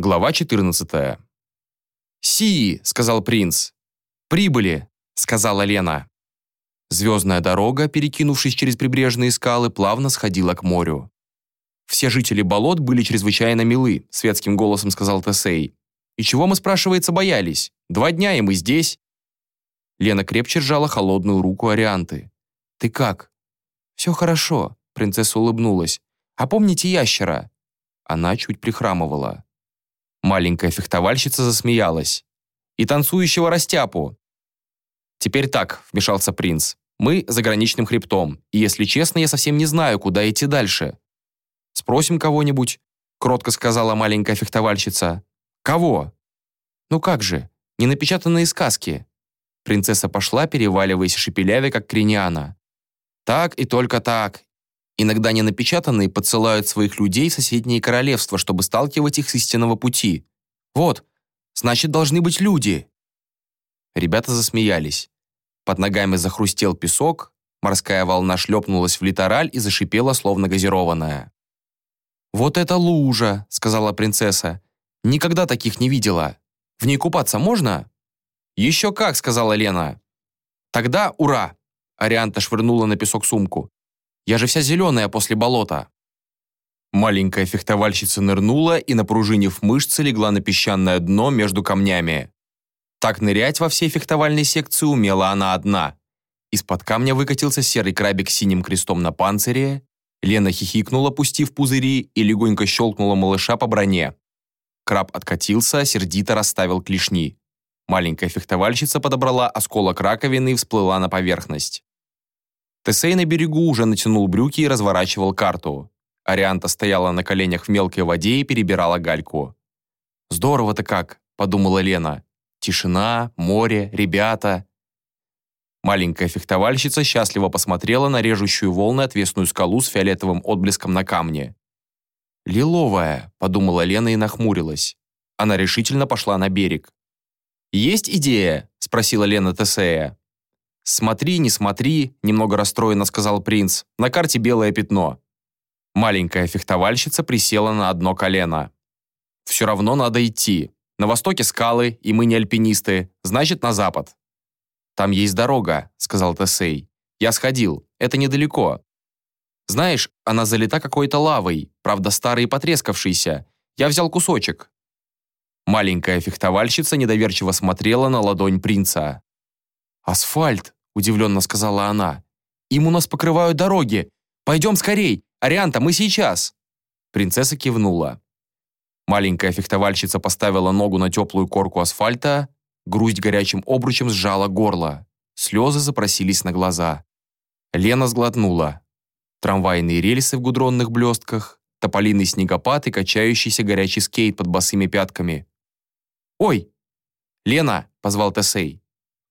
Глава 14. «Си!» — сказал принц. «Прибыли!» — сказала Лена. Звездная дорога, перекинувшись через прибрежные скалы, плавно сходила к морю. «Все жители болот были чрезвычайно милы», — светским голосом сказал Тесей. «И чего мы, спрашивается, боялись? Два дня, и мы здесь». Лена крепче сжала холодную руку Арианты. «Ты как?» «Все хорошо», — принцесса улыбнулась. «А помните ящера?» Она чуть прихрамывала. Маленькая фехтовальщица засмеялась. «И танцующего растяпу!» «Теперь так», — вмешался принц. «Мы за граничным хребтом, и, если честно, я совсем не знаю, куда идти дальше». «Спросим кого-нибудь», — кротко сказала маленькая фехтовальщица. «Кого?» «Ну как же, ненапечатанные сказки». Принцесса пошла, переваливаясь шепелявя, как криниана. «Так и только так, Иногда ненапечатанные подсылают своих людей в соседние королевства, чтобы сталкивать их с истинного пути. Вот, значит, должны быть люди. Ребята засмеялись. Под ногами захрустел песок, морская волна шлепнулась в литораль и зашипела, словно газированная. «Вот это лужа!» — сказала принцесса. «Никогда таких не видела. В ней купаться можно?» «Еще как!» — сказала Лена. «Тогда ура!» Арианта швырнула на песок сумку. Я же вся зеленая после болота». Маленькая фехтовальщица нырнула и, напружинив мышцы, легла на песчаное дно между камнями. Так нырять во всей фехтовальной секции умела она одна. Из-под камня выкатился серый крабик с синим крестом на панцире. Лена хихикнула, пустив пузыри, и легонько щелкнула малыша по броне. Краб откатился, сердито расставил клешни. Маленькая фехтовальщица подобрала осколок раковины и всплыла на поверхность. Тесей на берегу уже натянул брюки и разворачивал карту. Арианта стояла на коленях в мелкой воде и перебирала гальку. «Здорово-то как!» – подумала Лена. «Тишина, море, ребята». Маленькая фехтовальщица счастливо посмотрела на режущую волны отвесную скалу с фиолетовым отблеском на камне. «Лиловая», – подумала Лена и нахмурилась. Она решительно пошла на берег. «Есть идея?» – спросила Лена Тесея. «Смотри, не смотри», – немного расстроенно сказал принц. «На карте белое пятно». Маленькая фехтовальщица присела на одно колено. «Все равно надо идти. На востоке скалы, и мы не альпинисты, значит, на запад». «Там есть дорога», – сказал Тесей. «Я сходил. Это недалеко». «Знаешь, она залита какой-то лавой, правда, старой и потрескавшейся. Я взял кусочек». Маленькая фехтовальщица недоверчиво смотрела на ладонь принца. «Асфальт!» Удивленно сказала она. «Им у нас покрывают дороги. Пойдем скорей! Арианта, мы сейчас!» Принцесса кивнула. Маленькая фехтовальщица поставила ногу на теплую корку асфальта, грусть горячим обручем сжала горло. Слезы запросились на глаза. Лена сглотнула. Трамвайные рельсы в гудронных блестках, тополиный снегопад и качающийся горячий скейт под босыми пятками. «Ой!» «Лена!» — позвал Тесей.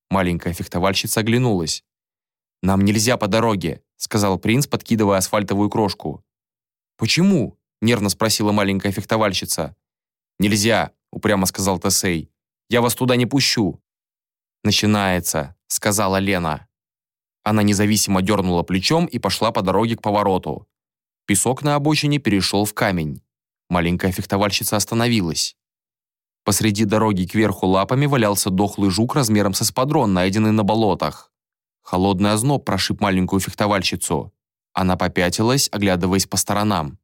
Маленькая фехтовальщица оглянулась. «Нам нельзя по дороге», — сказал принц, подкидывая асфальтовую крошку. «Почему?» — нервно спросила маленькая фехтовальщица. «Нельзя», — упрямо сказал Тесей. «Я вас туда не пущу». «Начинается», — сказала Лена. Она независимо дернула плечом и пошла по дороге к повороту. Песок на обочине перешел в камень. Маленькая фехтовальщица остановилась. Посреди дороги кверху лапами валялся дохлый жук размером с эспадрон, найденный на болотах. Холодный озноб прошиб маленькую фехтовальщицу. Она попятилась, оглядываясь по сторонам.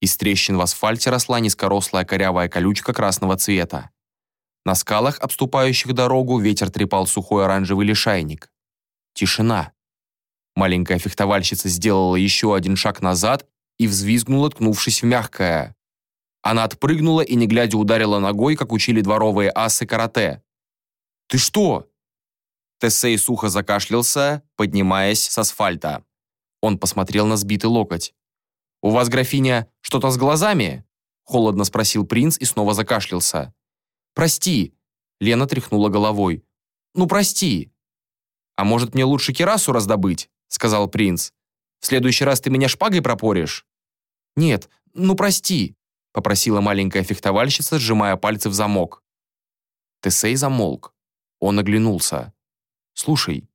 Из трещин в асфальте росла низкорослая корявая колючка красного цвета. На скалах, обступающих дорогу, ветер трепал сухой оранжевый лишайник. Тишина. Маленькая фехтовальщица сделала еще один шаг назад и взвизгнула, ткнувшись в мягкое. Она отпрыгнула и, не глядя, ударила ногой, как учили дворовые асы карате. «Ты что?» Тесей сухо закашлялся, поднимаясь с асфальта. Он посмотрел на сбитый локоть. «У вас, графиня, что-то с глазами?» Холодно спросил принц и снова закашлялся. «Прости!» Лена тряхнула головой. «Ну, прости!» «А может, мне лучше кирасу раздобыть?» Сказал принц. «В следующий раз ты меня шпагой пропоришь?» «Нет, ну прости!» Попросила маленькая фехтовальщица, сжимая пальцы в замок. Тесей замолк. Он оглянулся. «Слушай,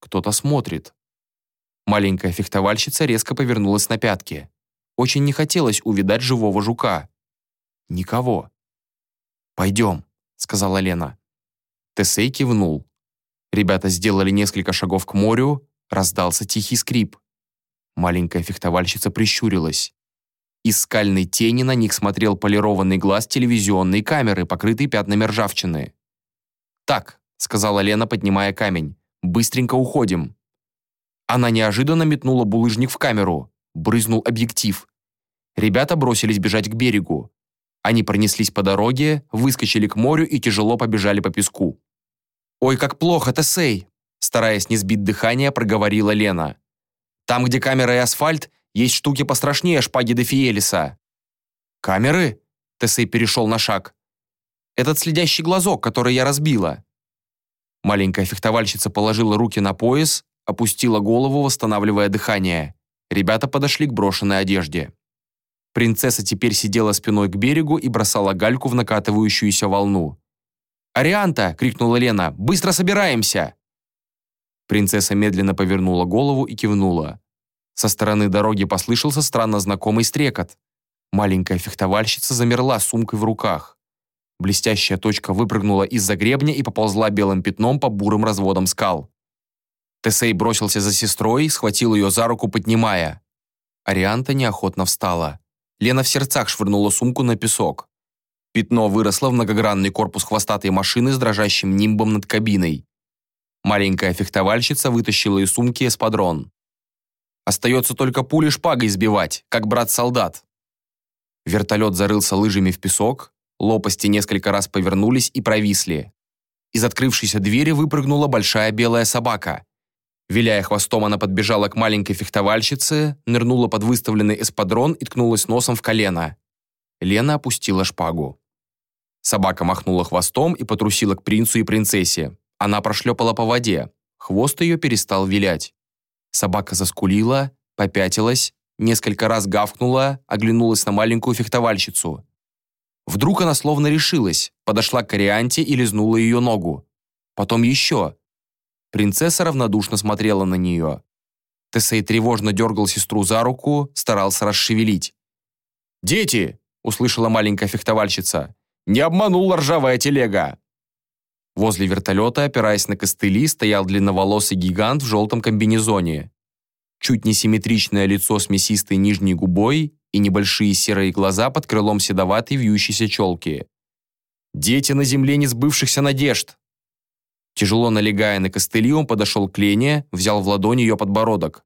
кто-то смотрит». Маленькая фехтовальщица резко повернулась на пятки. Очень не хотелось увидать живого жука. Никого. «Пойдем», — сказала Лена. Тесей кивнул. Ребята сделали несколько шагов к морю, раздался тихий скрип. Маленькая фехтовальщица прищурилась. Из скальной тени на них смотрел полированный глаз телевизионной камеры, покрытый пятнами ржавчины. «Так», — сказала Лена, поднимая камень, — «быстренько уходим». Она неожиданно метнула булыжник в камеру. Брызнул объектив. Ребята бросились бежать к берегу. Они пронеслись по дороге, выскочили к морю и тяжело побежали по песку. «Ой, как плохо, Тесей!» Стараясь не сбить дыхание, проговорила Лена. «Там, где камера и асфальт, есть штуки пострашнее шпаги де Фиелиса». «Камеры?» Тесей перешел на шаг. «Этот следящий глазок, который я разбила». Маленькая фехтовальщица положила руки на пояс, опустила голову, восстанавливая дыхание. Ребята подошли к брошенной одежде. Принцесса теперь сидела спиной к берегу и бросала гальку в накатывающуюся волну. «Арианта!» — крикнула Лена. «Быстро собираемся!» Принцесса медленно повернула голову и кивнула. Со стороны дороги послышался странно знакомый стрекот. Маленькая фехтовальщица замерла сумкой в руках. Блестящая точка выпрыгнула из-за гребня и поползла белым пятном по бурым разводам скал. Тесей бросился за сестрой, схватил ее за руку, поднимая. Арианта неохотно встала. Лена в сердцах швырнула сумку на песок. Пятно выросло в многогранный корпус хвостатой машины с дрожащим нимбом над кабиной. Маленькая фехтовальщица вытащила из сумки эспадрон. Остается только пули шпагой сбивать, как брат-солдат. Вертолет зарылся лыжами в песок, лопасти несколько раз повернулись и провисли. Из открывшейся двери выпрыгнула большая белая собака. Виляя хвостом, она подбежала к маленькой фехтовальщице, нырнула под выставленный эспадрон и ткнулась носом в колено. Лена опустила шпагу. Собака махнула хвостом и потрусила к принцу и принцессе. Она прошлепала по воде. Хвост ее перестал вилять. Собака заскулила, попятилась, несколько раз гавкнула, оглянулась на маленькую фехтовальщицу. Вдруг она словно решилась, подошла к Корианте и лизнула ее ногу. Потом еще. Принцесса равнодушно смотрела на нее. Тесей тревожно дергал сестру за руку, старался расшевелить. «Дети!» — услышала маленькая фехтовальщица. «Не обманула ржавая телега!» Возле вертолета, опираясь на костыли, стоял длинноволосый гигант в желтом комбинезоне. Чуть несимметричное лицо с мясистой нижней губой и небольшие серые глаза под крылом седоватой вьющейся челки. «Дети на земле несбывшихся надежд!» Тяжело налегая на костыли, он подошел к Лене, взял в ладони ее подбородок.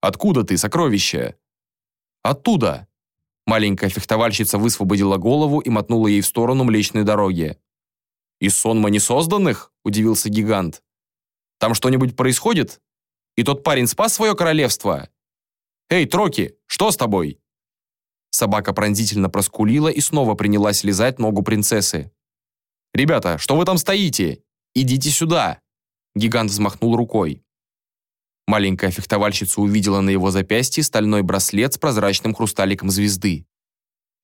«Откуда ты, сокровище?» «Оттуда!» Маленькая фехтовальщица высвободила голову и мотнула ей в сторону Млечной дороги. «Из сонма несозданных?» – удивился гигант. «Там что-нибудь происходит? И тот парень спас свое королевство? Эй, Троки, что с тобой?» Собака пронзительно проскулила и снова принялась лизать ногу принцессы. «Ребята, что вы там стоите? «Идите сюда!» Гигант взмахнул рукой. Маленькая фехтовальщица увидела на его запястье стальной браслет с прозрачным хрусталиком звезды.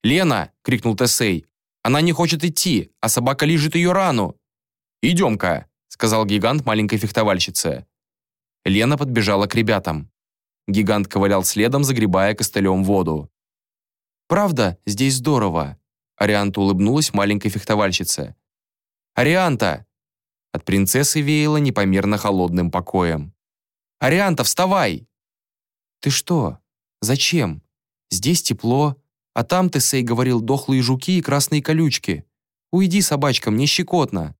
«Лена!» — крикнул Тесей. «Она не хочет идти, а собака лижет ее рану!» «Идем-ка!» — сказал гигант маленькой фехтовальщице. Лена подбежала к ребятам. Гигант ковылял следом, загребая костылем воду. «Правда, здесь здорово!» Арианта улыбнулась маленькой фехтовальщице. «Арианта!» От принцессы веяло непомерно холодным покоем. «Арианта, вставай!» «Ты что? Зачем? Здесь тепло, а там, ты, Сей, говорил, дохлые жуки и красные колючки. Уйди, собачка, мне щекотно».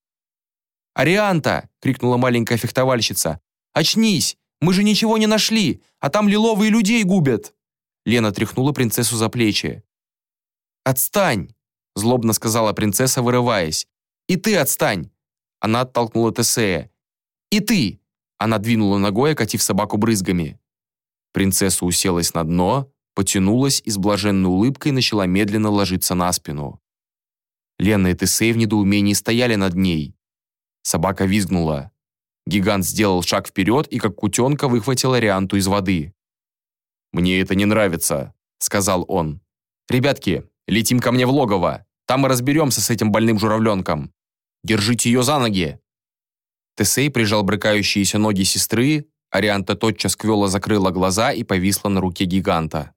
«Арианта!» — крикнула маленькая фехтовальщица. «Очнись! Мы же ничего не нашли, а там лиловые людей губят!» Лена тряхнула принцессу за плечи. «Отстань!» — злобно сказала принцесса, вырываясь. «И ты отстань! Она оттолкнула Тесея. «И ты!» Она двинула ногой, окатив собаку брызгами. Принцесса уселась на дно, потянулась и с блаженной улыбкой начала медленно ложиться на спину. Лена и Тесей в недоумении стояли над ней. Собака визгнула. Гигант сделал шаг вперед и, как кутенка, выхватил Арианту из воды. «Мне это не нравится», — сказал он. «Ребятки, летим ко мне в логово. Там мы разберемся с этим больным журавленком». Держите ее за ноги!» Тесей прижал брыкающиеся ноги сестры, Арианта тотчас квела закрыла глаза и повисла на руке гиганта.